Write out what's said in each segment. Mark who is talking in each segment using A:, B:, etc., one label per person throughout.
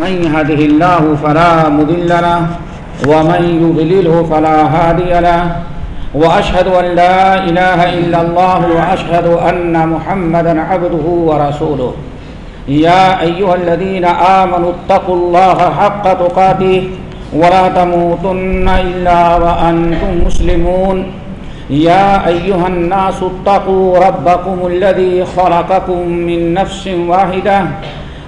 A: من يهده الله فلا مذل له ومن يغلله فلا هادي له وأشهد أن لا إله إلا الله وأشهد أن محمد عبده ورسوله يا أيها الذين آمنوا اتقوا الله حق تقاتيه ولا تموتن إلا وأنتم مسلمون يا أيها الناس اتقوا ربكم الذي خلقكم من نفس واحدة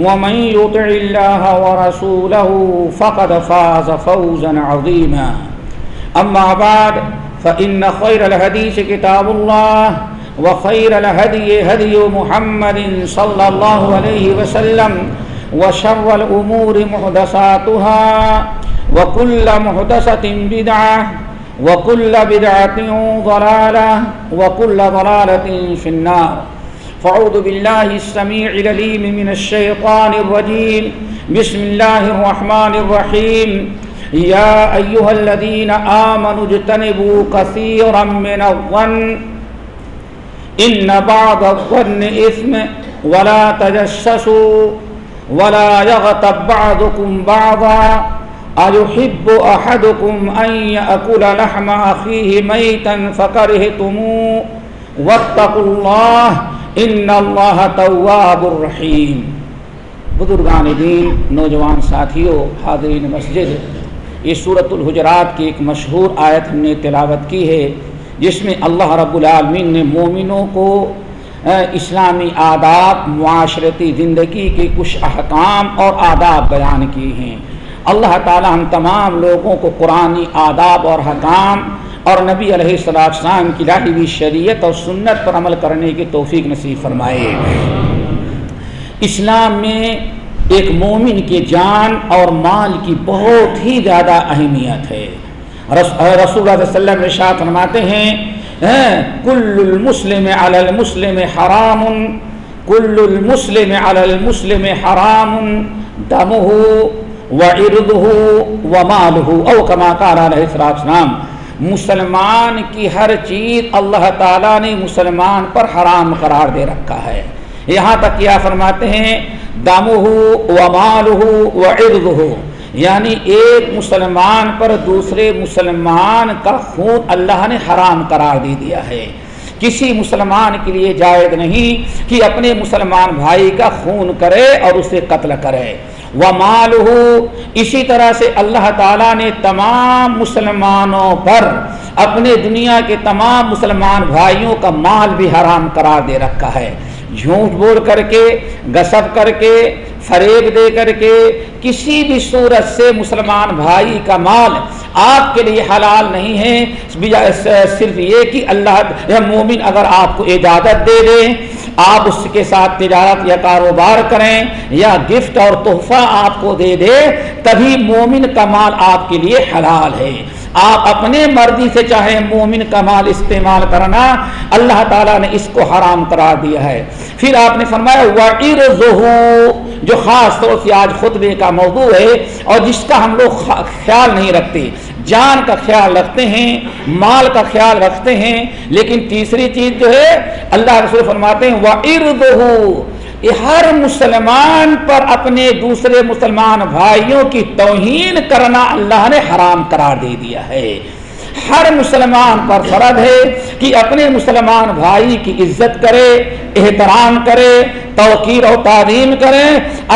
A: ومن يطع الله ورسوله فقد فاز فوزا عظيما أما بعد فإن خير الهديث كتاب الله وخير الهدي هدي محمد صلى الله عليه وسلم وشر الأمور محدثاتها وكل محدثة بدعة وكل بدعة ضلالة وكل ضلالة في النار فاعوذ بالله السميع العليم من الشيطان الرجيم بسم الله الرحمن الرحيم يا ايها الذين امنوا اجتنبوا كثيرا من الظن ان بعض الظن اثم ولا تجسسوا ولا يغتب بعضكم بعضا ايحب احدكم ان ياكل لحم اخيه ميتا فكرهتموه واتقوا الله ان اللہ تواب الرحیم بزرگان دین نوجوان ساتھیوں حاضرین مسجد یہ صورت الحجرات کی ایک مشہور آیت ہم نے تلاوت کی ہے جس میں اللہ رب العالمین نے مومنوں کو اسلامی آداب معاشرتی زندگی کے کچھ احکام اور آداب بیان کیے ہیں اللہ تعالی ہم تمام لوگوں کو قرآن آداب اور حکام اور نبی علیہ السلام کی کی جاہبی شریعت اور سنت پر عمل کرنے کی توفیق نصیب فرمائے اسلام میں ایک مومن کے جان اور مال کی بہت ہی زیادہ اہمیت ہے رسول اللہ علیہ وسلم رشاط فرماتے ہیں ہاں، کل المسلم حرام کل علی المسلم حرام دمہ و ارد ہو و مال او او کارا علیہ السلام مسلمان کی ہر چیز اللہ تعالیٰ نے مسلمان پر حرام قرار دے رکھا ہے یہاں تک کیا فرماتے ہیں دامو ہو مال ہو و عرض ہو یعنی ایک مسلمان پر دوسرے مسلمان کا خون اللہ نے حرام قرار دے دیا ہے کسی مسلمان کے لیے جائید نہیں کہ اپنے مسلمان بھائی کا خون کرے اور اسے قتل کرے و مال اسی طرح سے اللہ تعالیٰ نے تمام مسلمانوں پر اپنے دنیا کے تمام مسلمان بھائیوں کا مال بھی حرام قرار دے رکھا ہے جھوٹ بول کر کے گسب کر کے فریب دے کر کے کسی بھی صورت سے مسلمان بھائی کا مال آپ کے لیے حلال نہیں ہے صرف یہ کہ اللہ مومن اگر آپ کو اجازت دے دیں آپ اس کے ساتھ تجارت یا کاروبار کریں یا گفٹ اور تحفہ آپ کو دے دے تبھی مومن کا مال آپ کے لیے حلال ہے آپ اپنے مرضی سے چاہے مومن کا مال استعمال کرنا اللہ تعالیٰ نے اس کو حرام قرار دیا ہے پھر آپ نے فرمایا وقیر جو خاص طور سے آج خطبے کا موضوع ہے اور جس کا ہم لوگ خیال نہیں رکھتے جان کا خیال رکھتے ہیں مال کا خیال رکھتے ہیں لیکن تیسری چیز جو ہے اللہ رسول فرماتے ہیں وہ ارد ہو ہر مسلمان پر اپنے دوسرے مسلمان بھائیوں کی توہین کرنا اللہ نے حرام قرار دے دیا ہے ہر مسلمان پر فرد ہے کہ اپنے مسلمان بھائی کی عزت کرے احترام کرے توقیر و تعلیم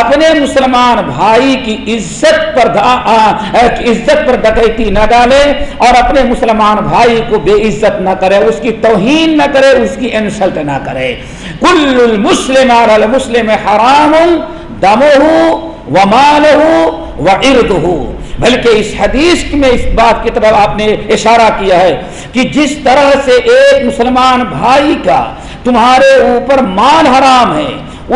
A: اپنے مسلمان بھائی کی عزت پر عزت پر ڈکیتی نہ ڈالے اور اپنے مسلمان بھائی کو بے عزت نہ کرے اس کی توہین نہ کرے اس کی انسلٹ نہ کرے کل المسلم المسلم حرام ہوں و مال و ارد ہوں بلکہ اس حدیث میں اس بات کی طرف آپ نے اشارہ کیا ہے کہ جس طرح سے ایک مسلمان بھائی کا تمہارے اوپر مان حرام ہے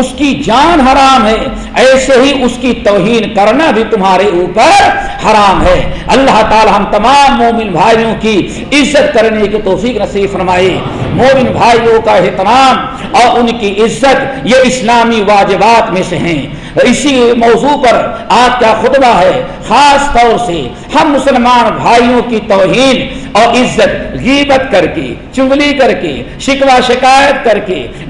A: اس کی جان حرام ہے ایسے ہی اس کی توہین کرنا بھی تمہارے اوپر حرام ہے اللہ تعالی ہم تمام مومن بھائیوں کی عزت کرنے کی توفیق نصیب فرمائے مومن بھائیوں کا اہتمام اور ان کی عزت یہ اسلامی واجبات میں سے ہیں اسی موضوع پر آپ کا خطبہ ہے خاص طور سے ہم مسلمان بھائیوں کی توہین اور عزت غیبت کر کر کر کے کے کے شکایت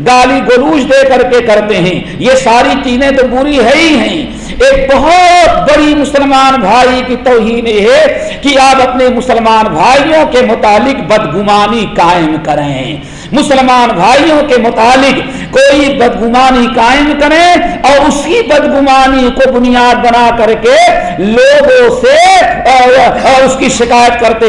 A: گالی گلوچ دے کر کے کرتے ہیں یہ ساری چیزیں تو بری ہے ہی ہیں ایک بہت بڑی مسلمان بھائی کی توہین یہ ہے کہ آپ اپنے مسلمان بھائیوں کے متعلق بدگمانی قائم کریں مسلمان بھائیوں کے متعلق کوئی بدگمانی قائم کریں اور اسی بدگمانی کو بنیاد بنا کر کے لوگوں سے اس کی شکایت کرتے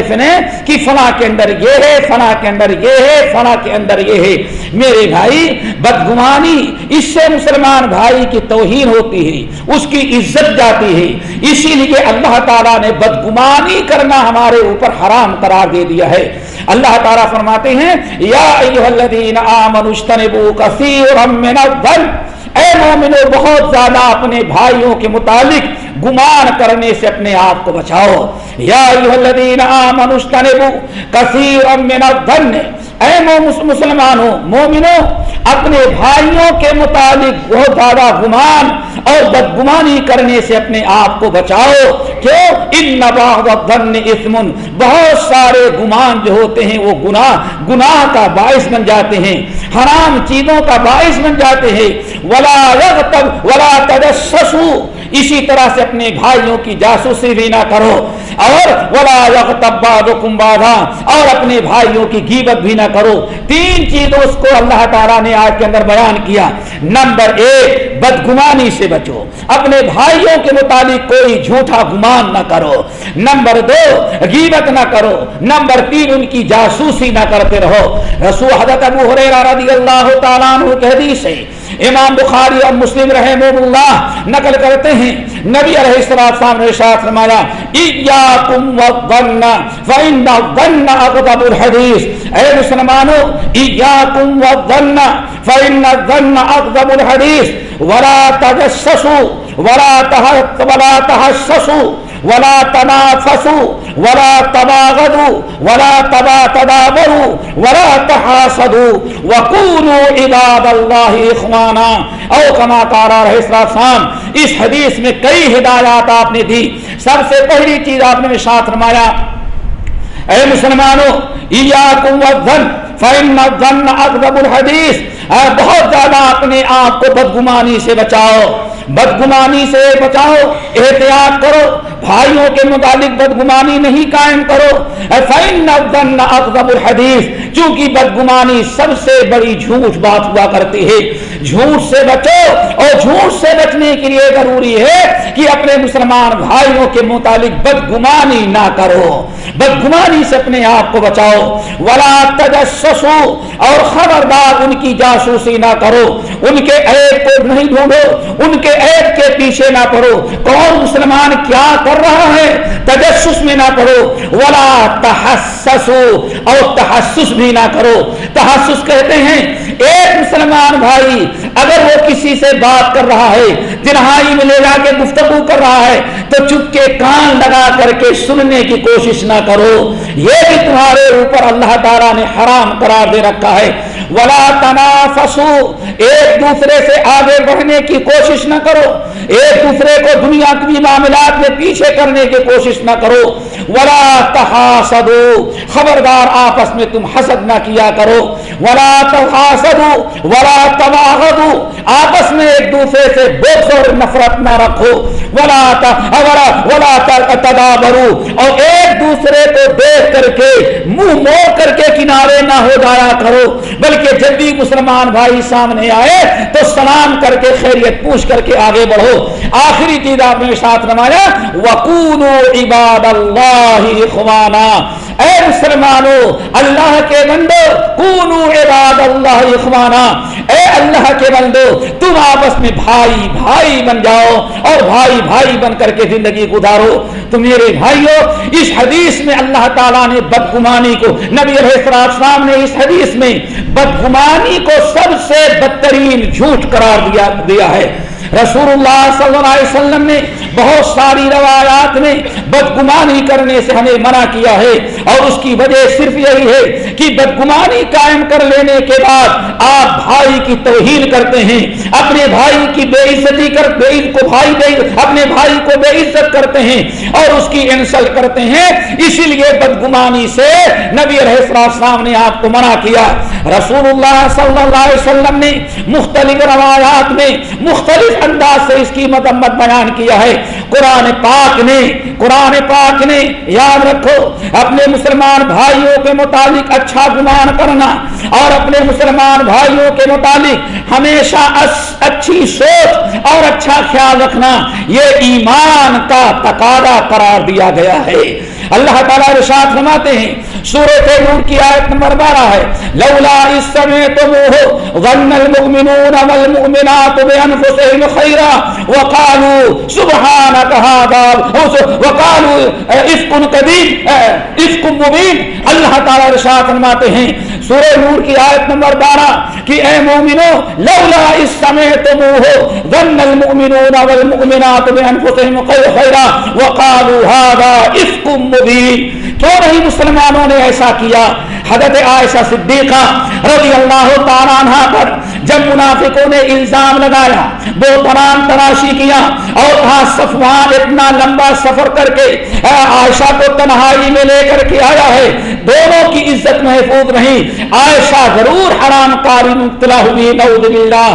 A: کہ فنا کے اندر یہ ہے فنا کے اندر یہ ہے فنا کے اندر یہ ہے میرے بھائی بدگمانی اس سے مسلمان بھائی کی توہین ہوتی ہے اس کی عزت جاتی ہے اسی لیے اللہ تعالیٰ نے بدگمانی کرنا ہمارے اوپر حرام قرار دے دیا ہے اللہ تعالیٰ فرماتے ہیں یا آ الذین تن بو کثیر من میں اے مومنو بہت زیادہ اپنے بھائیوں کے متعلق گمان کرنے سے اپنے آپ کو بچاؤ یا من الظن اے مسلمانوں مومنوں اپنے بھائیوں کے متعلق بہت زیادہ گمان اور بدگمانی کرنے سے اپنے آپ کو بچاؤ کیوں ان الظن اسم بہت سارے گمان جو ہوتے ہیں وہ گناہ گناہ کا باعث بن جاتے ہیں حرام چیزوں کا باعث بن جاتے ہیں ولا ولا تجسسو اسی طرح سے اپنے بھائیوں کی جاسوسی بھی نہ کرو اور ولا بادھا اور اپنے بھائیوں کی غیبت بھی نہ کرو تین چیزوں اس کو اللہ تعالیٰ نے آج کے اندر بیان کیا نمبر ایک بدگمانی سے بچو اپنے بھائیوں کے متعلق کوئی جھوٹا گمان نہ کرو نمبر دو غیبت نہ کرو نمبر تین ان کی جاسوسی نہ کرتے رہو رسول حضرت ابو حریرہ رضی اللہ تعالیٰ عنہ حدیث ہے امام بخاری اور مسلم رحم اللہ نقل کرتے ہیں نبی علیہ السلام نے ایاکم والظن ان الظن دم الحدیث اے ایاکم والظن ہو الظن تم الحدیث ولا اک ولا ہدیث ولا تنافسوا ولا تباغضوا ولا تبا تدابروا ولا تحاسدوا وقولوا عباد الله اخوانا او كما قال رسول الله اس حدیث میں کئی ہدایات آپ نے دی سب سے پہلی چیز آپ نے ارشاد فرمایا اے مسلمانوں ایاکم والظن فان الظن اغضب الحدیث اے بہت زیادہ اپنے آپ کو بدگمانی سے بچاؤ بدگمانی سے بچاؤ احتیاط کرو بھائیوں کے متعلق بدگمانی نہیں قائم کائم کرویف چونکہ بدگمانی سب سے بڑی جھوٹ بات ہوا کرتی ہے جھوٹ جھوٹ سے سے بچو اور بچنے کے لیے ضروری ہے کہ اپنے مسلمان بھائیوں کے متعلق بدگمانی نہ کرو بدگمانی سے اپنے آپ کو بچاؤ ولا تجسسو اور خبردار ان کی جاسوسی نہ کرو ان کے عیب کو نہیں ڈھونڈو ان کے کے پیچھے نہ پڑو کون مسلمان کیا کر رہا ہے تجسس میں نہ پڑو ولا تحسس اور تحسس بھی نہ کرو تحسس کہتے ہیں ایک مسلمان بھائی اگر وہ کسی سے بات کر رہا ہے جنہائی میں لے جا کے گفتگو کر رہا ہے تو چپ کے کان لگا کر کے سننے کی کوشش نہ کرو یہ بھی تمہارے اوپر اللہ تعالیٰ نے حرام قرار دے رکھا ہے ولا تنافسو ایک دوسرے سے آگے بڑھنے کی کوشش نہ کرو ایک دوسرے کو دنیا کی معاملات میں پیچھے کرنے کی کوشش نہ کرو ولا تحاسدو خبردار آپس میں تم حسد نہ کیا کرو ولا تحاسدو ولا تواغدو آپس میں ایک دوسرے سے اور نفرت نہ رکھو ولا تحرا ولا تدابرو اور ایک دوسرے کو دیکھ کر کے منہ موڑ کر کے کنارے نہ ہو جایا کرو بلکہ جب بھی مسلمان بھائی سامنے آئے تو سلام کر کے خیریت پوچھ کر کے آگے بڑھو آخری چیز آپ نے ساتھ نمایا وکون عباد اللہ خوانا اے مسلمانو اللہ کے بندو کونو عباد اللہ اخوانا اے اللہ کے بندو تم آپس میں بھائی بھائی بن جاؤ اور بھائی بھائی بن کر کے زندگی گزارو تو میرے بھائیو اس حدیث میں اللہ تعالیٰ نے بدگمانی کو نبی علیہ السلام نے اس حدیث میں بدگمانی کو سب سے بدترین جھوٹ قرار دیا, دیا ہے رسول اللہ صلی اللہ علیہ وسلم نے بہت ساری روایات میں بدگمانی کرنے سے ہمیں منع کیا ہے اور اس کی وجہ صرف یہی ہے کہ بدگمانی قائم کر لینے کے بعد آپ بھائی کی توہین کرتے ہیں اپنے بھائی کی بے عزتی کر بے کو بھائی بے اپنے بھائی کو بے عزت کرتے ہیں اور اس کی انسل کرتے ہیں اسی لیے بدگمانی سے نبی السلام نے آپ کو منع کیا رسول اللہ صلی اللہ علیہ وسلم نے مختلف روایات میں مختلف انداز سے اس کی مدمت بیان کیا ہے قرآن پاک نے قرآن پاک نے یاد رکھو اپنے مسلمان بھائیوں کے متعلق اچھا گمان کرنا اور اپنے مسلمان بھائیوں کے متعلق ہمیشہ اچھی سوچ اور اچھا خیال رکھنا یہ ایمان کا تقاضا قرار دیا گیا ہے اللہ تعالیٰ رشاد فرماتے ہیں سورت نور کی آیت نمبر بارہ ہے لولا اس سمے تم ہو ون المؤمنون والمؤمنات بانفسهم خیرا وقالو سبحان وقالو افکن قدیم افکن مبین اللہ تعالیٰ رشاہ فرماتے ہیں سورہ نور کی آیت نمبر بارہ کہ اے مومنو لولا اس سمیہ تموہو ظن المؤمنون والمؤمنات بانفسہم قو خیرا وقالو ہادا افکن مبین کیوں نہیں مسلمانوں نے ایسا کیا حضرت عائشہ صدیقہ رضی اللہ تعالیٰ عنہ پر جب منافقوں نے الزام لگایا وہ تمام تراشی کیا اور کہا صفوان اتنا لمبا سفر کر کے عائشہ کو تنہائی میں لے کر کے آیا ہے دونوں کی عزت محفوظ نہیں عائشہ ضرور حرام کاری مبتلا ہوئی نعوذ باللہ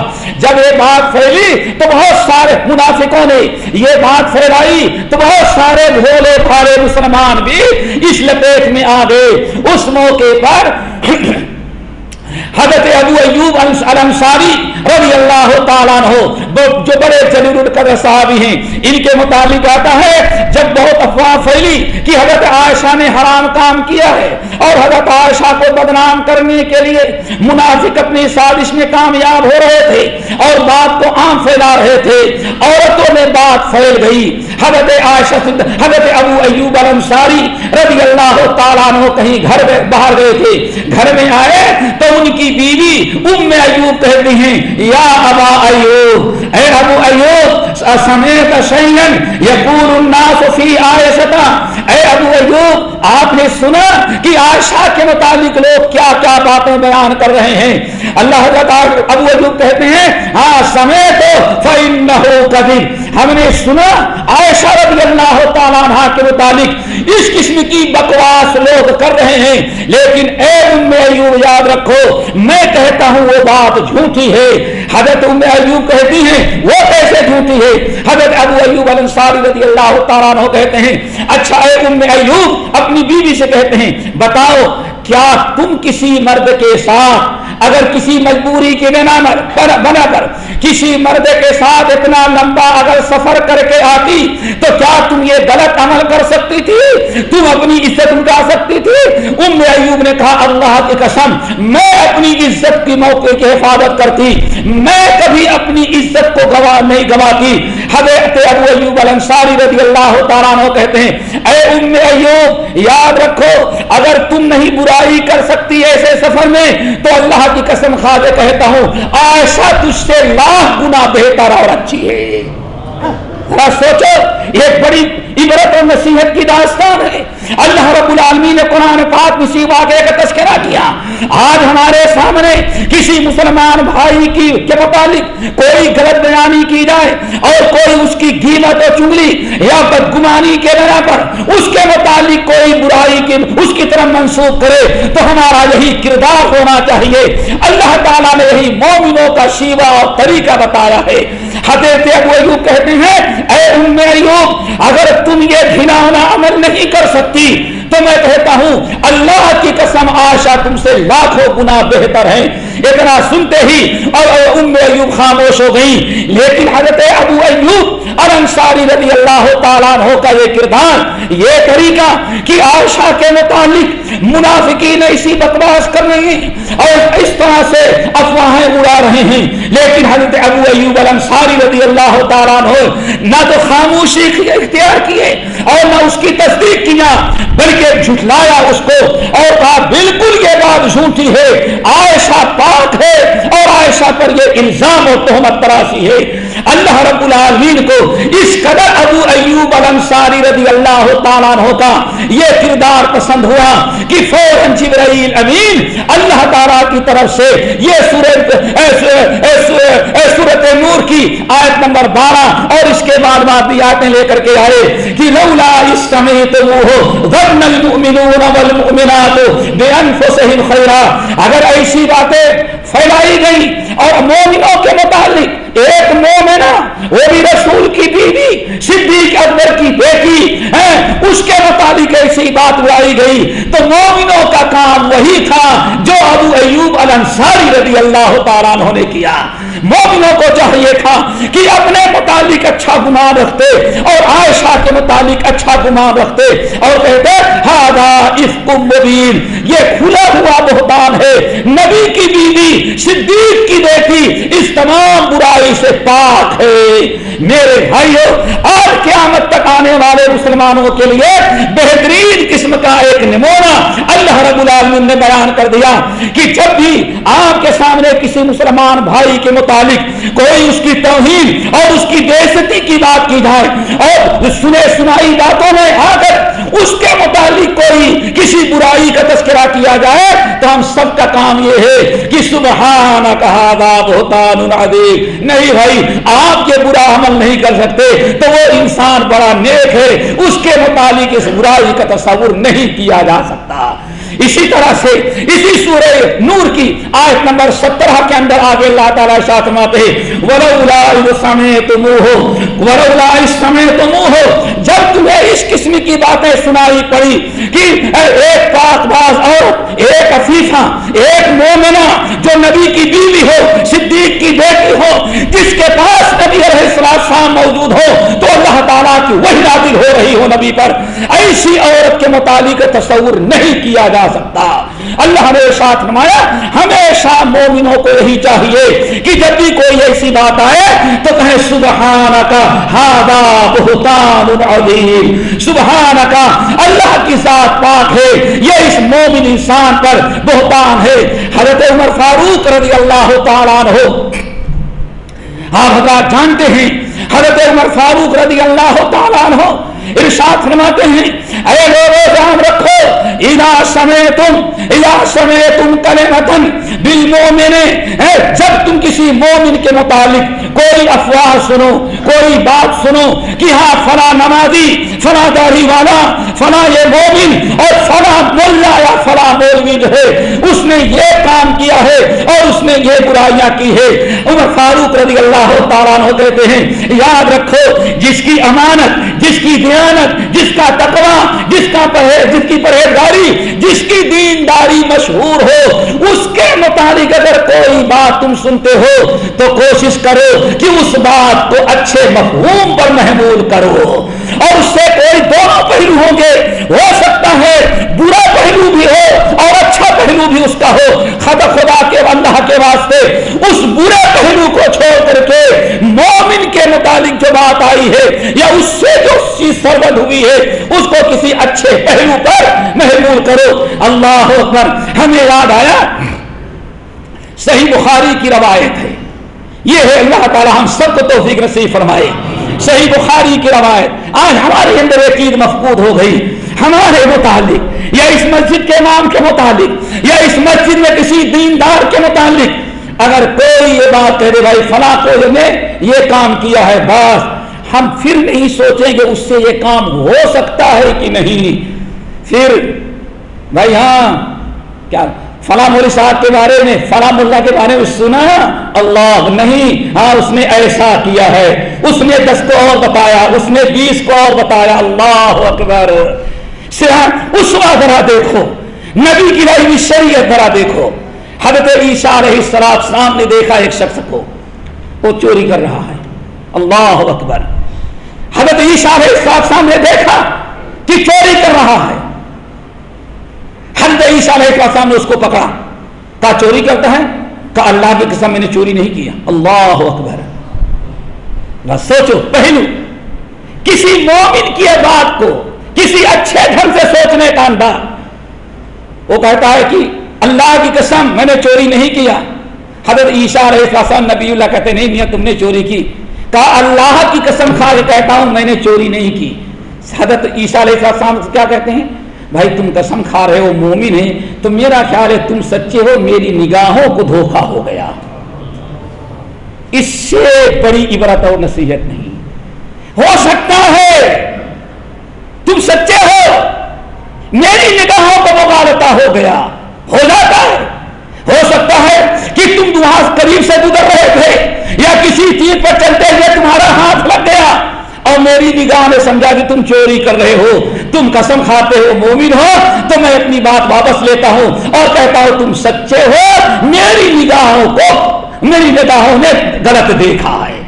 A: جب یہ بات پھیلی تو بہت سارے منافقوں نے یہ بات پھیلائی تو بہت سارے بھولے پھارے مسلمان بھی اس لپیٹ میں آ گئے اس موقع پر حضرت ابو ایوب اللہ رضی اللہ تعالیٰ ہو جو بڑے جلیل القدر صحابی ہیں ان کے متعلق آتا ہے جب بہت افواہ پھیلی کہ حضرت عائشہ نے حرام کام کیا ہے اور حضرت عائشہ کو بدنام کرنے کے لیے منافق اپنی سازش میں کامیاب ہو رہے تھے اور بات کو عام پھیلا رہے تھے عورتوں میں بات پھیل گئی حضرت عائشہ حضرت ابو ایوب الانصاری رضی اللہ تعالیٰ عنہ کہیں گھر باہر گئے تھے گھر میں آئے تو ان کی بیوی ام ایوب کہتی ہیں یا ابا ایوب فی عائشہ اے ایوب آپ نے سنا کہ عائشہ کے باتیں بیان کر رہے ہیں اللہ ایوب کہتے ہیں ہاں، تو کبھی ہم نے سنا عائشہ رضی اللہ نہ عنہ کے متعلق اس قسم کی بکواس لوگ کر رہے ہیں لیکن اے یاد رکھو میں کہتا ہوں وہ بات جھوٹی ہے حضرت ام ایوب کہتی ہیں وہ کیسے جھوٹی ہے حضرت ابو ایوب رضی اللہ تعالیٰ کہتے ہیں اچھا اے ام ایوب اپنی بیوی سے کہتے ہیں بتاؤ کیا تم کسی مرد کے ساتھ اگر کسی مجبوری کے ساتھ اتنا لمبا اگر سفر کر کے آتی تو کیا تم یہ غلط عمل کر سکتی تھی تم اپنی عزت اٹھا سکتی تھی ام ایوب نے کہا اللہ کی قسم میں اپنی عزت کی موقع کی حفاظت کرتی میں کبھی اپنی عزت کو گوا نہیں گواتی حضرت ابو ایوب الانصاری رضی اللہ تعالیٰ کہتے ہیں اے ام ایوب یاد رکھو نہیں برائی کر سکتی ایسے سفر میں تو اللہ کی قسم خواہ کہتا ہوں ایسا تجھ سے لاکھ گنا بہتر اور اچھی ہے سوچو یہ بڑی عبرت اور نصیحت کی داستان ہے اللہ رب العالمین نے قرآن پاک سیوا کا تذکرہ کیا آج ہمارے سامنے کسی مسلمان بھائی کی کے متعلق کوئی غلط بیانی کی جائے اور کوئی اس کی و یا بدگمانی کے بنا پر اس اس کے کوئی برائی کی کی منسوخ کرے تو ہمارا یہی کردار ہونا چاہیے اللہ تعالیٰ نے یہی مومنوں کا شیوا اور طریقہ بتایا ہے حضرت ابو ایوب کہتے ہیں اے اگر تم یہ عمل نہیں کر سکتے سکتی تو میں کہتا ہوں اللہ کی قسم آشا تم سے لاکھوں گنا بہتر ہیں اتنا سنتے ہی اور ام ایوب خاموش ہو گئی لیکن حضرت ابو ایوب اور انصاری رضی اللہ تعالیٰ عنہ کا یہ کردار یہ طریقہ کہ عائشہ کے متعلق منافقین اسی بکواس کر رہے ہیں اور اس طرح سے افواہیں اڑا رہے ہیں لیکن حضرت ابو ایوب الانصاری رضی اللہ تعالیٰ عنہ نہ تو خاموشی اختیار کیے اور نہ اس کی تصدیق کیا بلکہ جھٹلایا اس کو اور کہا بالکل یہ بات جھوٹی ہے عائشہ پاک بات ہے اور عائشہ پر یہ الزام اور تہمت تراشی ہے اللہ رب العالمین کو اس قدر ابو ایوب الانصاری رضی اللہ تعالیٰ عنہ کا یہ کردار پسند ہوا کہ فوراً جبرائیل امین اللہ تعالیٰ کی طرف سے یہ سورت سورت نور کی آیت نمبر بارہ اور اس کے بعد بعد بھی آیتیں لے کر کے آئے کہ لولا اس سمیت موہو ظن المؤمنون والمؤمنات بے انفسہم خیرہ اگر ایسی باتیں گئی اور مومنوں کے متعلق ایک مومنا وہ بھی رسول کی بیوی صدیق اکبر کی بیٹی ہے اس کے مطابق ایسی بات لائی گئی تو مومنوں کا کام وہی تھا جو ابو ایوب الانصاری رضی اللہ تعالیٰ نے کیا مومنوں کو چاہیے تھا کہ اپنے متعلق اچھا گمان رکھتے اور عائشہ کے متعلق اچھا گمان رکھتے اور کہتے مبین یہ کھلا ہوا بہتان ہے نبی کی کی بیوی صدیق بیٹی اس تمام برائی سے پاک ہے میرے بھائیو آج اور قیامت آنے والے مسلمانوں کے لیے بہترین قسم کا ایک نمونہ اللہ رب العالمین نے بیان کر دیا کہ جب بھی آپ کے سامنے کسی مسلمان بھائی کے متعلق متعلق کوئی اس کی توہین اور اس کی بےزتی کی بات کی جائے اور سنے سنائی باتوں میں آ کر اس کے متعلق کوئی کسی برائی کا تذکرہ کیا جائے تو ہم سب کا کام یہ ہے کہ سبحانہ کہا ہوتا نہیں بھائی آپ یہ برا عمل نہیں کر سکتے تو وہ انسان بڑا نیک ہے اس کے متعلق اس برائی کا تصور نہیں کیا جا سکتا اسی طرح سے اسی سورہ نور کی آیت نمبر سترہ کے اندر آگے اللہ تعالیٰ تمہ جب تمہیں اس قسم کی باتیں سنائی پڑی کہ ایک ایک ایک پاک باز مومنہ جو نبی کی بیوی ہو صدیق کی بیٹی ہو جس کے پاس نبی علیہ السلام موجود ہو تو اللہ تعالیٰ کی وہی دادل ہو رہی ہو نبی پر ایسی عورت کے متعلق تصور نہیں کیا جا سکتا اللہ نے ساتھ نمایا ہمیشہ مومنوں کو یہی چاہیے کہ جب بھی کوئی ایسی بات آئے تو کہیں سبحان کا ہادا بہتان عظیم سبحان کا اللہ کی ذات پاک ہے یہ اس مومن انسان پر بہتان ہے حضرت عمر فاروق رضی اللہ تعالیٰ ہو آپ حضرات جانتے ہیں حضرت عمر فاروق رضی اللہ تعالیٰ ہو ارشاد فرماتے ہیں اے لوگو جان رکھو اذا سمیتم اذا سمیتم قلمتن بالمومن جب تم کسی مومن کے متعلق کوئی افواہ سنو کوئی بات سنو کہ ہاں فلا نمازی فلا داڑھی والا فلا یہ مومن اور فلا مولا یا فلا مولوی جو ہے اس نے یہ کام کیا ہے اور اس نے یہ برائیاں کی ہے عمر فاروق رضی اللہ تعالیٰ نہ ہوتے ہیں یاد رکھو جس کی امانت جس کی دیا دیانت جس کا تقوی جس کا پرہیز جس کی پرہیزگاری جس کی دینداری مشہور ہو اس کے مطابق اگر کوئی بات تم سنتے ہو تو کوشش کرو کہ اس بات کو اچھے مفہوم پر محمول کرو اور اس سے کوئی دونوں پہلو ہوں گے ہو سکتا ہے برا پہلو بھی ہو اور اچھا پہلو بھی اس کا ہو خدا خدا کے بندہ کے واسطے اس برے پہلو کو چھوڑ کر کے مومن کے متعلق جو بات آئی ہے یا اس سے جو کی سربت ہوئی ہے اس کو کسی اچھے پہلو پر محمول کرو اللہ اکبر ہمیں یاد آیا صحیح بخاری کی روایت ہے یہ ہے اللہ تعالی ہم سب کو توفیق نصیب فرمائے صحیح بخاری کی روایت آج ہمارے اندر ایک چیز مفقود ہو گئی ہمارے متعلق یا اس مسجد کے نام کے متعلق یا اس مسجد میں کسی دیندار کے متعلق اگر کوئی یہ بات کہہ دے بھائی فلاں کو یہ کام کیا ہے بس ہم پھر نہیں سوچیں کہ اس سے یہ کام ہو سکتا ہے کہ نہیں پھر بھائی ہاں کیا فلاں مولی صاحب کے بارے میں فلاں ملا کے بارے میں سنا اللہ نہیں ہاں اس نے ایسا کیا ہے اس نے دس کو اور بتایا اس نے بیس کو اور بتایا اللہ اکبر اس وا ذرا دیکھو نبی کی رائی بھی اک درا دیکھو حضرت عیسیٰ علیہ السلام سامنے دیکھا ایک شخص کو وہ چوری کر رہا ہے اللہ اکبر حضرت سامنے دیکھا کہ چوری کر رہا ہے حضرت نے اس کو پکڑا کہا چوری کرتا ہے کہا اللہ کی قسم میں نے چوری نہیں کیا اللہ اکبر سوچو پہلو کسی مومن کی بات کو کسی اچھے سے سوچنے کا انداز وہ کہتا ہے کہ اللہ کی قسم میں نے چوری نہیں کیا حضرت علیہ السلام نبی اللہ کہتے نہیں میاں تم نے چوری کی کہا اللہ کی قسم کھا کے کہتا ہوں میں نے چوری نہیں کی حضرت عیسیٰ علیہ السلام کیا کہتے ہیں بھائی تم قسم کھا رہے ہو مومن ہیں تو میرا خیال ہے تم سچے ہو میری نگاہوں کو دھوکہ ہو گیا اس سے بڑی عبرت اور نصیحت نہیں ہو سکتا ہے تم سچے ہو میری نگاہوں کو مغالتا ہو گیا ہو جاتا ہے ہو سکتا ہے کہ تم دعا قریب سے گزر رہے تھے یا کسی چیز پر چلتے ہوئے تمہارا ہاتھ لگ گیا اور میری نگاہ نے سمجھا کہ تم چوری کر رہے ہو تم قسم کھاتے ہو مومن ہو تو میں اپنی بات واپس لیتا ہوں اور کہتا ہوں تم سچے ہو میری نگاہوں کو میری نگاہوں نے غلط دیکھا ہے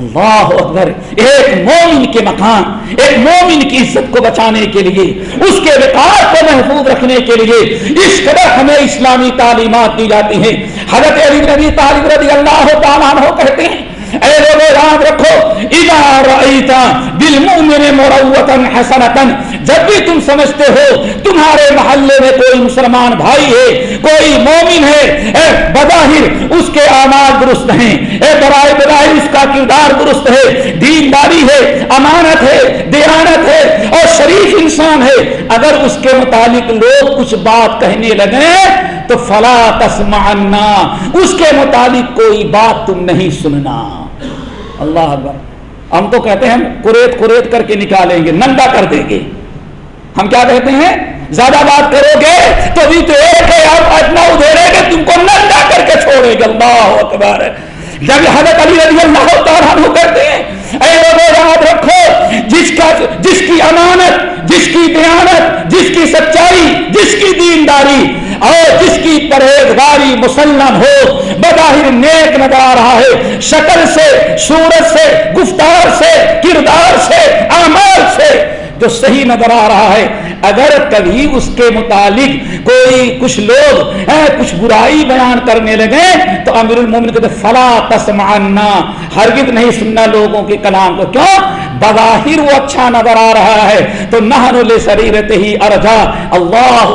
A: اللہ اکبر ایک مومن کے مکان ایک مومن کی عزت کو بچانے کے لیے اس کے وقار کو محفوظ رکھنے کے لیے اس قدر ہمیں اسلامی تعلیمات دی جاتی ہیں حضرت علی نبی طالب رضی اللہ تعالیٰ کہتے ہیں اے لوگو یاد رکھو اذا رأیتا بالمؤمن مروتا حسنتا جب بھی تم سمجھتے ہو تمہارے محلے میں کوئی مسلمان بھائی ہے کوئی مومن ہے اے بظاہر اس کے آمار درست ہیں اے برائے برائے اس کا کردار درست ہے دینداری ہے امانت ہے دیانت ہے اور شریف انسان ہے اگر اس کے متعلق لوگ کچھ بات کہنے لگیں تو فلا تسمعنا اس کے مطابق کوئی بات تم نہیں سننا اللہ اکبر ہم تو کہتے ہیں کریت کریت کر کے نکالیں گے نندا کر دیں گے ہم کیا کہتے ہیں زیادہ بات کرو گے تو بھی تو ایک ہے آپ اتنا ادھیرے گے تم کو نندا کر کے چھوڑے گا اللہ اکبر جب حضرت علی رضی اللہ تعالیٰ کرتے ہیں اے لوگوں یاد رکھو جس کا جس کی امانت جس کی دیانت جس کی سچائی جس کی دینداری اور جس کی پرہیزگاری مسلم ہو بظاہر نیک نظر آ رہا ہے شکل سے صورت سے گفتار سے کردار سے اعمال سے جو صحیح نظر آ رہا ہے اگر کبھی اس کے متعلق کوئی کچھ لوگ کچھ برائی بیان کرنے لگے تو امیر المومن کہتے فلا تسمعنا ہرگز نہیں سننا لوگوں کے کلام کو کیوں بظاہر وہ اچھا نظر آ رہا ہے تو نہ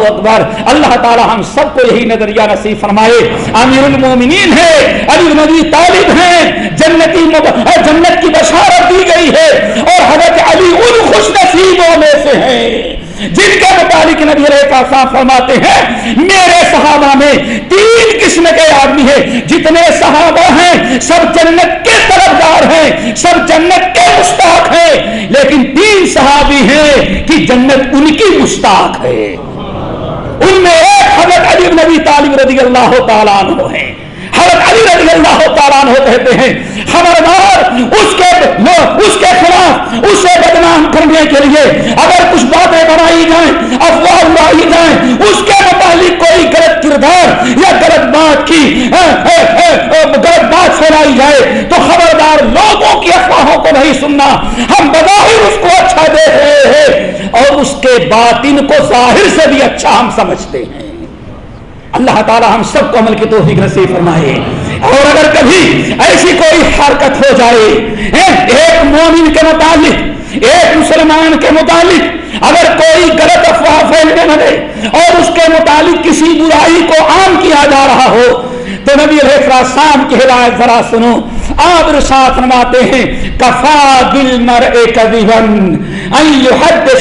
A: اکبر اللہ تعالی ہم سب کو یہی نظریہ نصیب فرمائے امیر المومنین ہے علی طالب ہیں جنتی جنت کی بشارت دی گئی ہے اور حضرت علی ان خوش نصیب غریبوں میں سے ہیں جن کے متعلق نبی علیہ کا صاحب فرماتے ہیں میرے صحابہ میں تین قسم کے آدمی ہیں جتنے صحابہ ہیں سب جنت کے طرفدار ہیں سب جنت کے مشتاق ہیں لیکن تین صحابی ہیں کہ جنت ان کی مشتاق ہے ان میں ایک حضرت علی بن نبی طالب رضی اللہ تعالیٰ عنہ ہیں حضرت علی رضی اللہ تعالیٰ کہتے ہیں خبردار اس اس کے کے خلاف اسے بدنام کرنے کے لیے اگر کچھ باتیں بنائی جائیں افواہ اڑائی جائیں اس کے متعلق کوئی غلط کردار یا غلط بات کی ہاں، ہاں، ہاں، غلط بات سنائی جائے تو خبردار لوگوں کی افواہوں کو نہیں سننا ہم بظاہر اس کو اچھا دے رہے ہیں اور اس کے باطن کو ظاہر سے بھی اچھا ہم سمجھتے ہیں اللہ تعالی ہم سب کو عمل کی توفیق نصیب فرمائے اور اگر کبھی ایسی کوئی حرکت ہو جائے ایک مومن کے متعلق ایک مسلمان کے متعلق اگر کوئی غلط افواہ پھیلنے لگے اور اس کے متعلق کسی برائی کو عام کیا جا رہا ہو تو نبی شام کی ہدایت ذرا سنو آپ رسات فرماتے ہیں کفا بل مر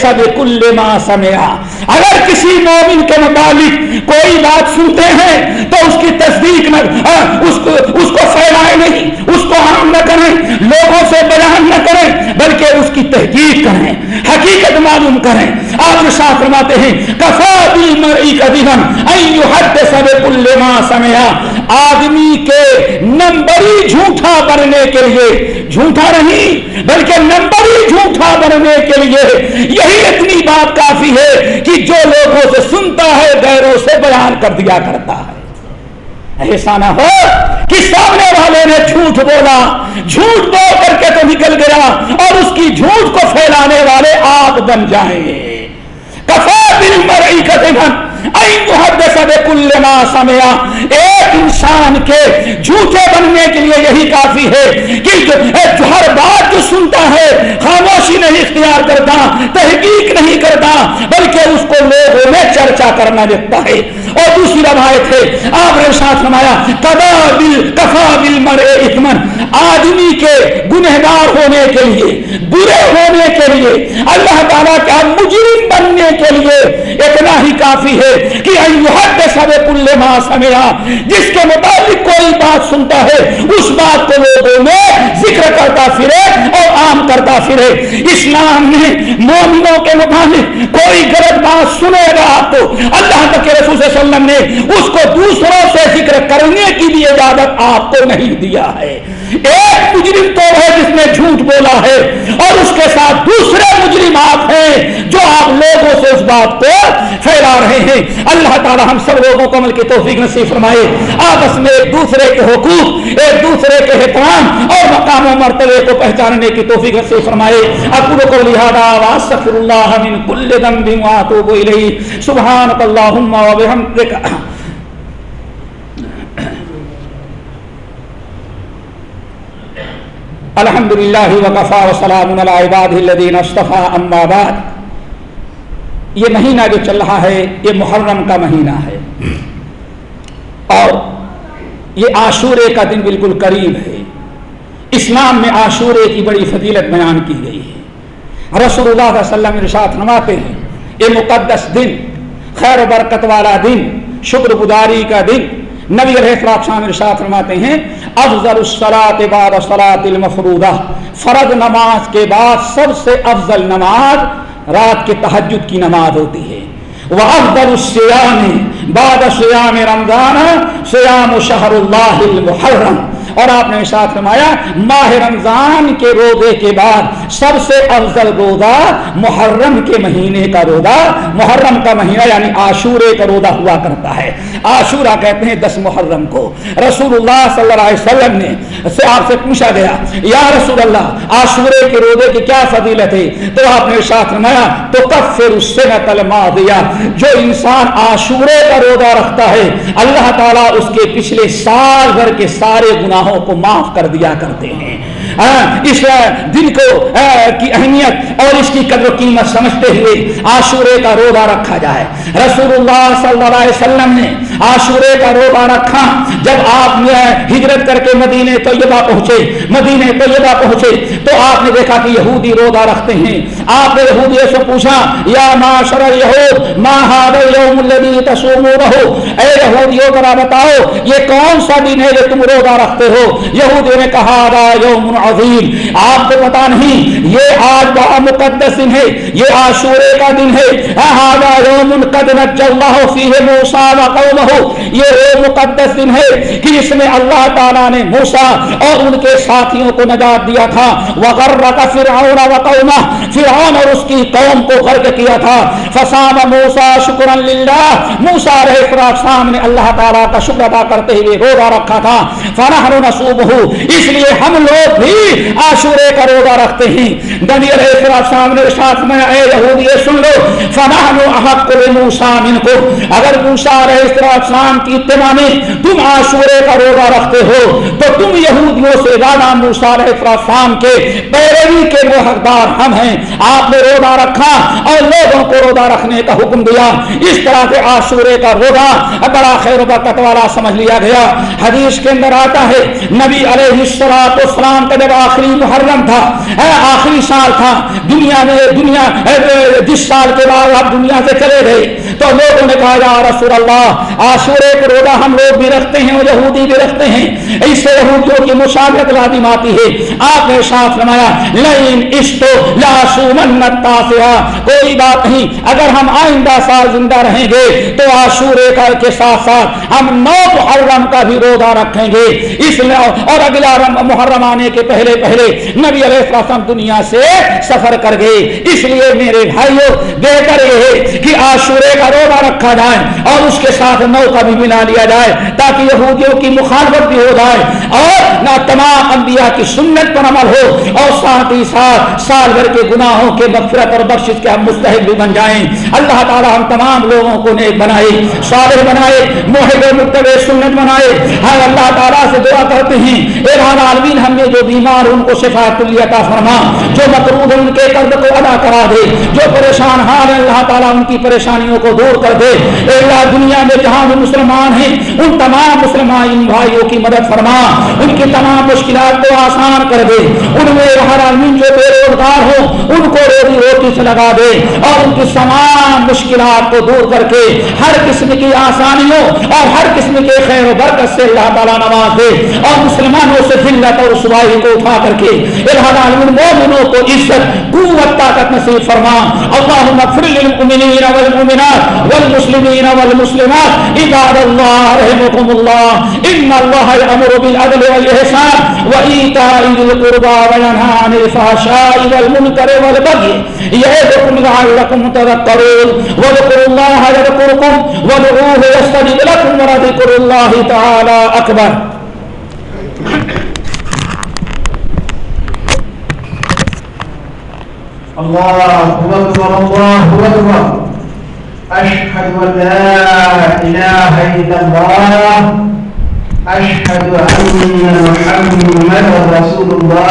A: سب کل ما سمیا اگر کسی مومن کے متعلق کوئی بات سنتے ہیں تو اس کی تصدیق میں اس کو, اس کو پھیلائے نہیں کو نہ کریں لوگوں سے بیان نہ کریں بلکہ اس کی تحقیق کریں حقیقت معلوم کریں آپ فرماتے ہیں کفا آدمی کے نمبری جھوٹا بننے کے لیے جھوٹا نہیں بلکہ نمبری جھوٹا بننے کے لیے یہی اتنی بات کافی ہے کہ جو لوگوں سے سنتا ہے غیروں سے بیان کر دیا کرتا ہے ایسا نہ ہو کہ سامنے والے نے جھوٹ بولا جھوٹ بول کر کے تو نکل گیا اور اس کی جھوٹ کو پھیلانے والے بن جائیں ایک انسان کے جھوٹے بننے کے لیے یہی کافی ہے کہ جو ہر بات سنتا ہے خاموشی نہیں اختیار کرتا تحقیق نہیں کرتا بلکہ اس کو لوگوں میں چرچا کرنا دیکھتا ہے اور دوسری روایت ہے آپ نے ساتھ فرمایا کدا بل مرے اتمن آدمی کے گنہگار ہونے کے لیے برے ہونے کے لیے اللہ تعالیٰ کا مجرم بننے کے لیے اتنا ہی کافی ہے کہ ایوہد سب کل ماں سمیرا جس کے متعلق کوئی بات سنتا ہے اس بات کو لوگوں نے کافر ہے اسلام نے مومنوں کے مطابق کوئی غلط بات سنے گا آپ کو اللہ تک علیہ وسلم نے اس کو دوسروں سے ذکر کرنے کی بھی اجازت آپ کو نہیں دیا ہے ایک مجرم تو ہے جس نے جھوٹ بولا ہے اور اس کے ساتھ دوسرے مجرم آپ ہیں جو آپ لوگوں سے اس بات کو پھیلا رہے ہیں اللہ تعالی ہم سب لوگوں کو عمل کی توفیق نصیب فرمائے آپس میں ایک دوسرے کے حقوق ایک دوسرے کے احترام اور مقام و مرتبے کو پہچاننے کی توفیق نصیب فرمائے اقبر کو لہٰذا سفر اللہ من کل دم بھی سبحانک اللہم و بحمدک الحمد للہ اصطفیٰ اما بعد یہ مہینہ جو چل رہا ہے یہ محرم کا مہینہ ہے اور یہ عاشورے کا دن بالکل قریب ہے اسلام میں عاشورے کی بڑی فضیلت بیان کی گئی ہے رسول اللہ علیہ وسلم ارشاد نماتے ہیں یہ مقدس دن خیر و برکت والا دن شکر گزاری کا دن نبی علیہ السلام ارشاد فرماتے ہیں افضل السلات بعد سلاۃ المفروضہ فرد نماز کے بعد سب سے افضل نماز رات کے تحجد کی نماز ہوتی ہے وہ افضل السیام بعد سیام رمضان سیام شہر اللہ المحرم اور آپ نے ارشاد فرمایا ماہ رمضان کے روزے کے بعد سب سے افضل روزہ محرم کے مہینے کا روزہ محرم کا مہینہ یعنی آشورے کا روزہ ہوا کرتا ہے آشورہ کہتے ہیں دس محرم کو رسول اللہ صلی اللہ علیہ وسلم نے سے آپ سے پوچھا گیا یا رسول اللہ آشورے کے روزے کی کیا فضیلت ہے تو آپ نے ارشاد فرمایا تو کفر پھر اس سے میں تلما دیا جو انسان آشورے کا روزہ رکھتا ہے اللہ تعالیٰ اس کے پچھلے سال بھر کے سارے گنا گناہوں کو معاف کر دیا کرتے ہیں ہاں، اس دن کو کی اہمیت اور اس کی قدر و قیمت سمجھتے ہوئے آشورے کا روبا رکھا جائے رسول اللہ صلی اللہ علیہ وسلم نے آشورے کا روبا رکھا جب آپ ہجرت کر کے مدینے طیبہ پہنچے مدینے طیبہ پہنچے تو آپ نے دیکھا کہ یہودی روبا رکھتے ہیں آپ نے یہودی سے پوچھا یا معاشر یہود ما ہاد یوم الذی تصومون رہو اے یہودیو ذرا بتاؤ یہ کون سا دن ہے جو تم روبا رکھتے ہو یہودی نے کہا دا یوم عظیم آپ کو پتا نہیں یہ آج کا مقدس دن ہے یہ آشورے کا دن ہے یہ وہ مقدس دن ہے کہ اس میں اللہ تعالیٰ نے موسا اور ان کے ساتھیوں کو نجات دیا تھا وغیرہ فرعون و قومہ فرعون اور اس کی قوم کو غرق کیا تھا فسام موسا شکر للہ موسا علیہ السلام سامنے اللہ تعالیٰ کا شکر ادا کرتے ہوئے روزہ رکھا تھا فنحن نصوبہ اس لیے ہم لوگ بھی ہی آشورے کا روزہ رکھتے ہیں دنیل سامنے ساتھ میں اے یہودی سن لو فنانو احق کو لے موسام کو اگر موسیٰ علیہ السلام کی اتماع میں تم آشورے کا روزہ رکھتے ہو تو تم یہودیوں سے زیادہ موسیٰ علیہ السلام کے پیروی کے وہ حقدار ہم ہیں آپ نے روزہ رکھا اور لوگوں کو روزہ رکھنے کا حکم دیا اس طرح سے آشورے کا روزہ بڑا خیر و برکت والا سمجھ لیا گیا حدیث کے اندر آتا ہے نبی علیہ السلام کے جب آخری محرم تھا آخری سال تھا دنیا میں دنیا جس سال کے بعد آپ دنیا سے چلے گئے تو لوگوں نے کہا یا رسول اللہ آشورے کو روزہ ہم لوگ بھی رکھتے ہیں اور یہودی بھی رکھتے ہیں اس سے یہودیوں کی مشاورت لازم آتی ہے آپ نے ساتھ فرمایا لئن اس تو لاسومن کوئی بات نہیں اگر ہم آئندہ سال زندہ رہیں گے تو آشورے کر کے ساتھ ساتھ ہم نو محرم کا بھی روزہ رکھیں گے اس اور اگلا محرم آنے کے پہلے پہلے پہلے نبی علیہ السلام دنیا سے سفر کر گئے اس لیے میرے بھائیوں بہتر یہ ہے کہ آشورے کا روبا رکھا جائے اور اس کے ساتھ نو کا بھی منا لیا جائے تاکہ یہودیوں کی مخالفت بھی ہو جائے اور نہ تمام انبیاء کی سنت پر عمل ہو اور ساتھ ہی ساتھ سال بھر کے گناہوں کے مغفرت اور بخش کے ہم مستحق بھی بن جائیں اللہ تعالی ہم تمام لوگوں کو نیک بنائے صالح بنائے محب و سنت بنائے ہر اللہ تعالی سے دعا کرتے ہیں اے رحم عالمین ہم نے جو بھی بیمار ان ان کو کو فرما جو مقروض کے قرض ادا کرا دے جو پریشان حال ہیں اللہ تعالیٰ ان کی پریشانیوں کو دور کر دے اے اللہ دنیا میں جہاں بھی مسلمان ہیں ان تمام مسلمان ان بھائیوں کی مدد فرما ان کی تمام مشکلات کو آسان کر دے ان میں ہر جو بے روزگار لطف لگا دے اور ان کی تمام مشکلات کو دور کر کے ہر قسم کی آسانیوں اور ہر قسم کے خیر و برکت سے اللہ تعالیٰ نواز دے اور مسلمانوں سے ذلت اور سبائی کو اٹھا کر کے الحال مومنوں کو عزت قوت طاقت نصیب فرما اللہم اغفر للمؤمنین والمؤمنات والمسلمین والمسلمات عباد اللہ رحمكم الله ان الله يأمر بالعدل والإحسان وإيتاء ذي القربى وينهى عن الفحشاء والمنكر والبغي يعظكم لعلكم تذكرون واذكروا الله يذكركم وادعوه يستجب لكم ولذكر الله تعالى أكبر الله أكبر الله أكبر أشهد أن لا إله إلا الله أشهد أن محمد رسول الله